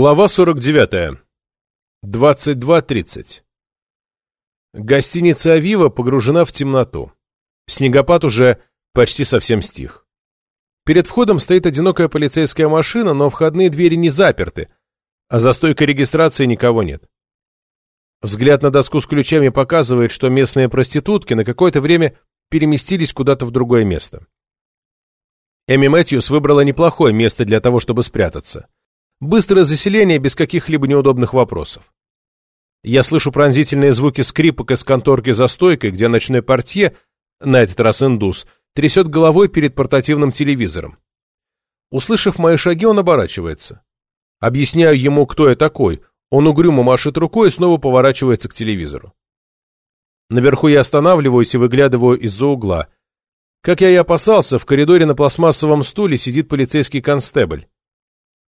Глава 49. 22.30. Гостиница «Авива» погружена в темноту. Снегопад уже почти совсем стих. Перед входом стоит одинокая полицейская машина, но входные двери не заперты, а за стойкой регистрации никого нет. Взгляд на доску с ключами показывает, что местные проститутки на какое-то время переместились куда-то в другое место. Эми Мэтьюс выбрала неплохое место для того, чтобы спрятаться. Быстрое заселение без каких-либо неудобных вопросов. Я слышу пронзительные звуки скрипок из конторки за стойкой, где ночной портье, на этот раз индус, трясет головой перед портативным телевизором. Услышав мои шаги, он оборачивается. Объясняю ему, кто я такой. Он угрюмо машет рукой и снова поворачивается к телевизору. Наверху я останавливаюсь и выглядываю из-за угла. Как я и опасался, в коридоре на пластмассовом стуле сидит полицейский констебль.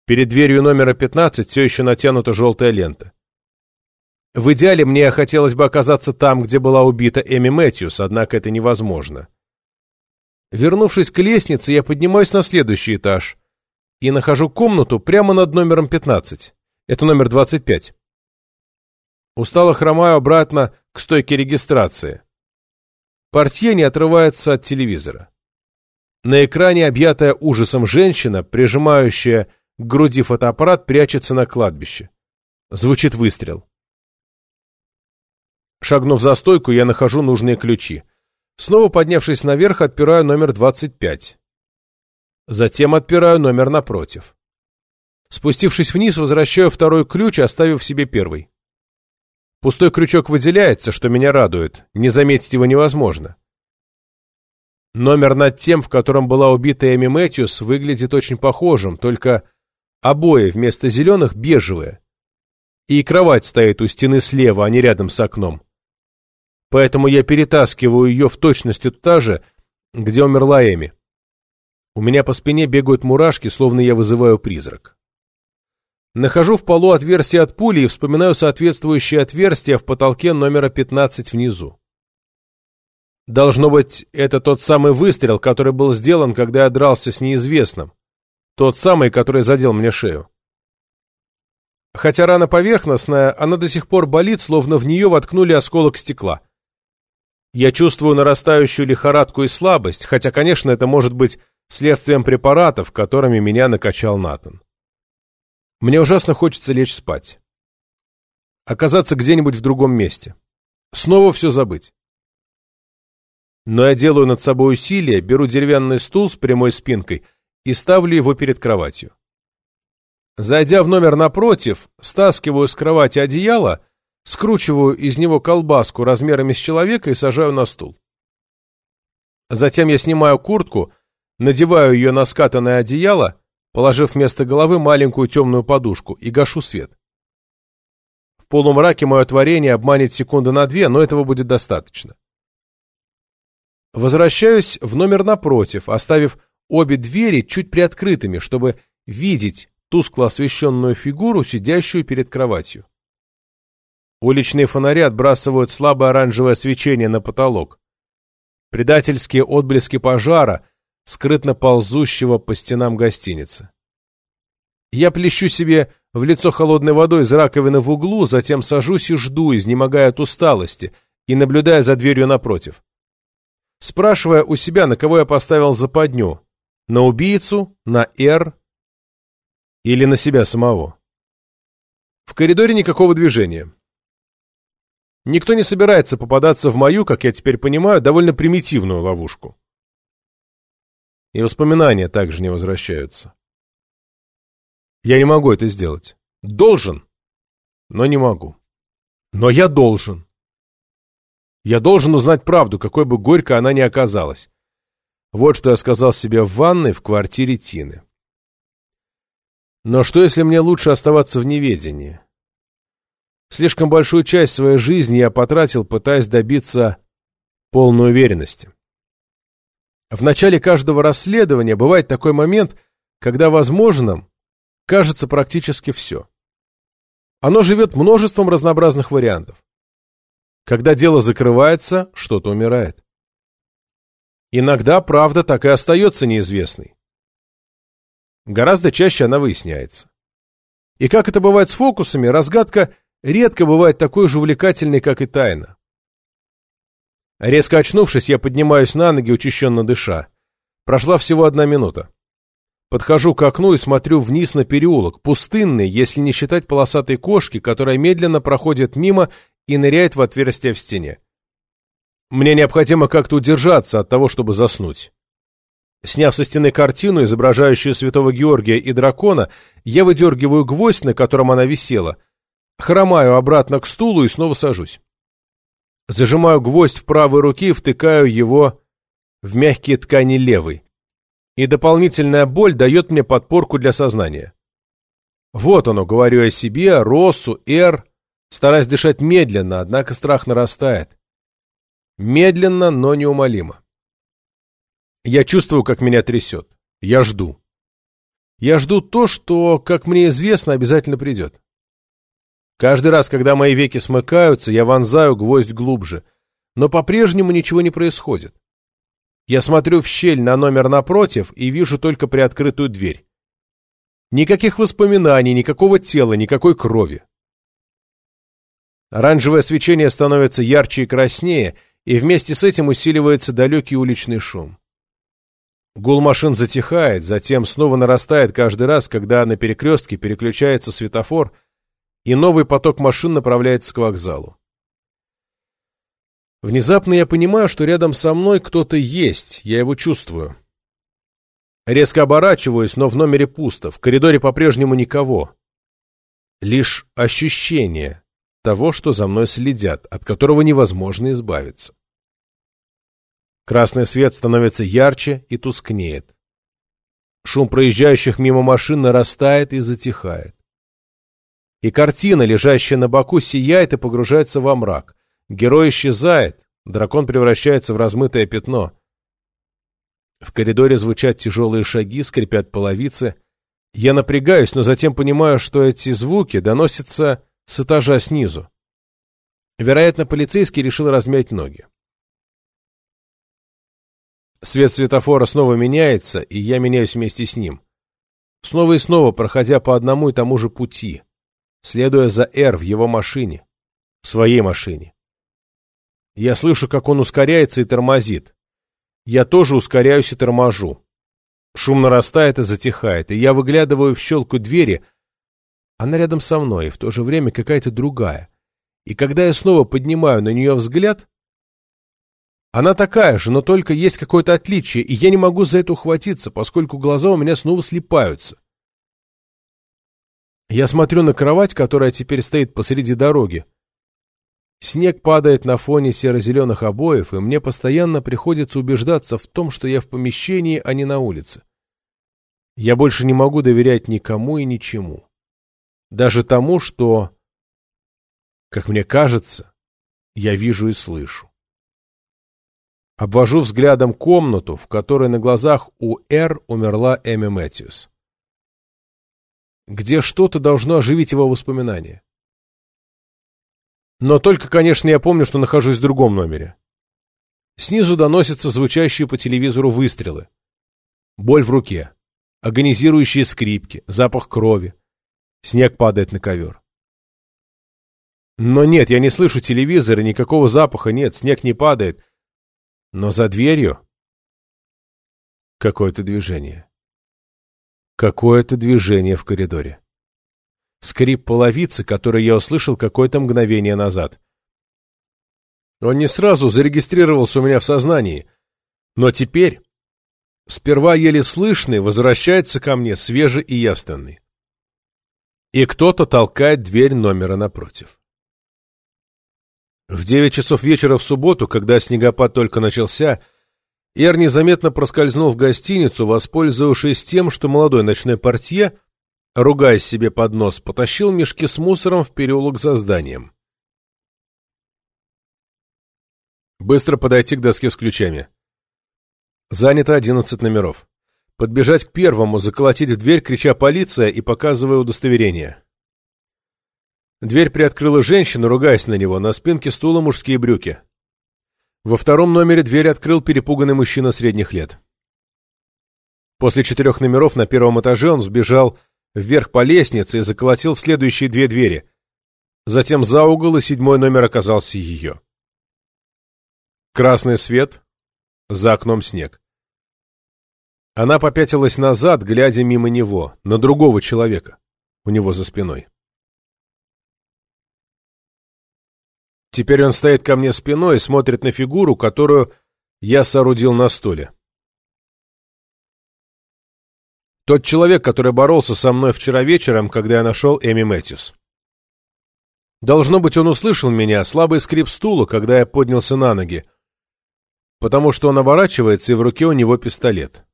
Перед дверью номера 15 все еще натянута желтая лента. В идеале мне хотелось бы оказаться там, где была убита Эми Мэтьюс, однако это невозможно. Вернувшись к лестнице, я поднимаюсь на следующий этаж и нахожу комнату прямо над номером 15. Это номер 25. Устало хромаю обратно к стойке регистрации. Портье не отрывается от телевизора. На экране объятая ужасом женщина, прижимающая к груди фотоаппарат прячется на кладбище. Звучит выстрел. Шагнув за стойку, я нахожу нужные ключи. Снова поднявшись наверх, отпираю номер 25. Затем отпираю номер напротив. Спустившись вниз, возвращаю второй ключ, оставив себе первый. Пустой крючок выделяется, что меня радует. Не заметить его невозможно. Номер над тем, в котором была убита Эми Мэтьюс, выглядит очень похожим, только Обои вместо зеленых бежевые. И кровать стоит у стены слева, а не рядом с окном. Поэтому я перетаскиваю ее в точности туда же, где умерла Эми. У меня по спине бегают мурашки, словно я вызываю призрак. Нахожу в полу отверстие от пули и вспоминаю соответствующее отверстие в потолке номера 15 внизу. Должно быть, это тот самый выстрел, который был сделан, когда я дрался с неизвестным. Тот самый, который задел мне шею. Хотя рана поверхностная, она до сих пор болит, словно в нее воткнули осколок стекла. Я чувствую нарастающую лихорадку и слабость, хотя, конечно, это может быть следствием препаратов, которыми меня накачал Натан. Мне ужасно хочется лечь спать. Оказаться где-нибудь в другом месте. Снова все забыть. Но я делаю над собой усилие, беру деревянный стул с прямой спинкой — и ставлю его перед кроватью. Зайдя в номер напротив, стаскиваю с кровати одеяло, скручиваю из него колбаску размерами с человека и сажаю на стул. Затем я снимаю куртку, надеваю ее на скатанное одеяло, положив вместо головы маленькую темную подушку, и гашу свет. В полумраке мое творение обманет секунды на две, но этого будет достаточно. Возвращаюсь в номер напротив, оставив обе двери чуть приоткрытыми, чтобы видеть тускло освещенную фигуру, сидящую перед кроватью. Уличные фонари отбрасывают слабое оранжевое свечение на потолок. Предательские отблески пожара, скрытно ползущего по стенам гостиницы. Я плещу себе в лицо холодной водой из раковины в углу, затем сажусь и жду, изнемогая от усталости, и наблюдая за дверью напротив. Спрашивая у себя, на кого я поставил западню, на убийцу, на Р или на себя самого. В коридоре никакого движения. Никто не собирается попадаться в мою, как я теперь понимаю, довольно примитивную ловушку. И воспоминания также не возвращаются. Я не могу это сделать. Должен, но не могу. Но я должен. Я должен узнать правду, какой бы горько она ни оказалась. Вот что я сказал себе в ванной в квартире Тины. Но что, если мне лучше оставаться в неведении? Слишком большую часть своей жизни я потратил, пытаясь добиться полной уверенности. В начале каждого расследования бывает такой момент, когда возможным кажется практически все. Оно живет множеством разнообразных вариантов. Когда дело закрывается, что-то умирает. Иногда правда так и остается неизвестной. Гораздо чаще она выясняется. И как это бывает с фокусами, разгадка редко бывает такой же увлекательной, как и тайна. Резко очнувшись, я поднимаюсь на ноги, учащенно дыша. Прошла всего одна минута. Подхожу к окну и смотрю вниз на переулок, пустынный, если не считать полосатой кошки, которая медленно проходит мимо и ныряет в отверстие в стене. Мне необходимо как-то удержаться от того, чтобы заснуть. Сняв со стены картину, изображающую святого Георгия и дракона, я выдергиваю гвоздь, на котором она висела, хромаю обратно к стулу и снова сажусь. Зажимаю гвоздь в правой руке и втыкаю его в мягкие ткани левой. И дополнительная боль дает мне подпорку для сознания. Вот оно, говорю о себе, Россу, Эр, стараясь дышать медленно, однако страх нарастает. Медленно, но неумолимо. Я чувствую, как меня трясет. Я жду. Я жду то, что, как мне известно, обязательно придет. Каждый раз, когда мои веки смыкаются, я вонзаю гвоздь глубже. Но по-прежнему ничего не происходит. Я смотрю в щель на номер напротив и вижу только приоткрытую дверь. Никаких воспоминаний, никакого тела, никакой крови. Оранжевое свечение становится ярче и краснее, и вместе с этим усиливается далекий уличный шум. Гул машин затихает, затем снова нарастает каждый раз, когда на перекрестке переключается светофор, и новый поток машин направляется к вокзалу. Внезапно я понимаю, что рядом со мной кто-то есть, я его чувствую. Резко оборачиваюсь, но в номере пусто, в коридоре по-прежнему никого. Лишь ощущение того, что за мной следят, от которого невозможно избавиться. Красный свет становится ярче и тускнеет. Шум проезжающих мимо машин нарастает и затихает. И картина, лежащая на боку, сияет и погружается во мрак. Герой исчезает, дракон превращается в размытое пятно. В коридоре звучат тяжелые шаги, скрипят половицы. Я напрягаюсь, но затем понимаю, что эти звуки доносятся с этажа снизу. Вероятно, полицейский решил размять ноги. Свет светофора снова меняется, и я меняюсь вместе с ним. Снова и снова, проходя по одному и тому же пути, следуя за Эр в его машине, в своей машине. Я слышу, как он ускоряется и тормозит. Я тоже ускоряюсь и торможу. Шум нарастает и затихает, и я выглядываю в щелку двери. Она рядом со мной, и в то же время какая-то другая. И когда я снова поднимаю на нее взгляд, она такая же, но только есть какое-то отличие, и я не могу за это ухватиться, поскольку глаза у меня снова слипаются. Я смотрю на кровать, которая теперь стоит посреди дороги. Снег падает на фоне серо-зеленых обоев, и мне постоянно приходится убеждаться в том, что я в помещении, а не на улице. Я больше не могу доверять никому и ничему. Даже тому, что, как мне кажется, я вижу и слышу. Обвожу взглядом комнату, в которой на глазах у Р умерла Эми Мэтьюс. Где что-то должно оживить его воспоминания. Но только, конечно, я помню, что нахожусь в другом номере. Снизу доносятся звучащие по телевизору выстрелы. Боль в руке. Агонизирующие скрипки. Запах крови. Снег падает на ковер. Но нет, я не слышу телевизора, никакого запаха нет, снег не падает. Но за дверью какое-то движение. Какое-то движение в коридоре скрип половицы, который я услышал какое-то мгновение назад. Он не сразу зарегистрировался у меня в сознании, но теперь, сперва еле слышный, возвращается ко мне свежий и явственный. И кто-то толкает дверь номера напротив. В девять часов вечера в субботу, когда снегопад только начался, Эр незаметно проскользнул в гостиницу, воспользовавшись тем, что молодой ночной портье ругаясь себе под нос, потащил мешки с мусором в переулок за зданием. Быстро подойти к доске с ключами. Занято одиннадцать номеров. Подбежать к первому, заколотить в дверь, крича «Полиция!» и показывая удостоверение. Дверь приоткрыла женщина, ругаясь на него, на спинке стула мужские брюки. Во втором номере дверь открыл перепуганный мужчина средних лет. После четырех номеров на первом этаже он сбежал вверх по лестнице и заколотил в следующие две двери. Затем за угол, и седьмой номер оказался ее. Красный свет, за окном снег. Она попятилась назад, глядя мимо него, на другого человека, у него за спиной. Теперь он стоит ко мне спиной и смотрит на фигуру, которую я соорудил на стуле. Тот человек, который боролся со мной вчера вечером, когда я нашел Эми Мэтьюс. Должно быть, он услышал меня, слабый скрип стула, когда я поднялся на ноги, потому что он оборачивается, и в руке у него пистолет.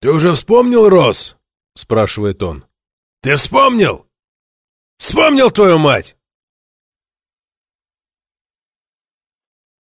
«Ты уже вспомнил, Росс?» — спрашивает он. «Ты вспомнил? Вспомнил твою мать!»